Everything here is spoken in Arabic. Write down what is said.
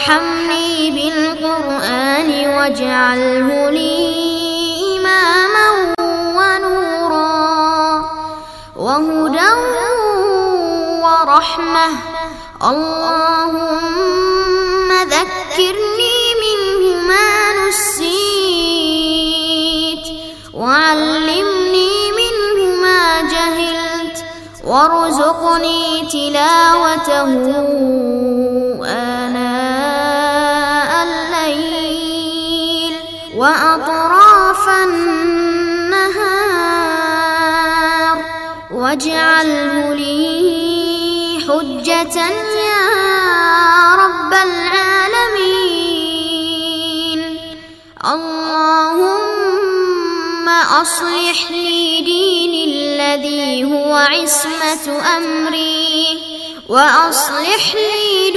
وارحمني بالقرآن واجعله لي إماما ونورا وهدى ورحمة. اللهم ذكرني منه ما نسيت وعلمني منه ما جهلت وارزقني تلاوته. وأطراف النهار واجعله لي حجة يا رب العالمين. اللهم أصلح لي ديني الذي هو عصمة أمري وأصلح لي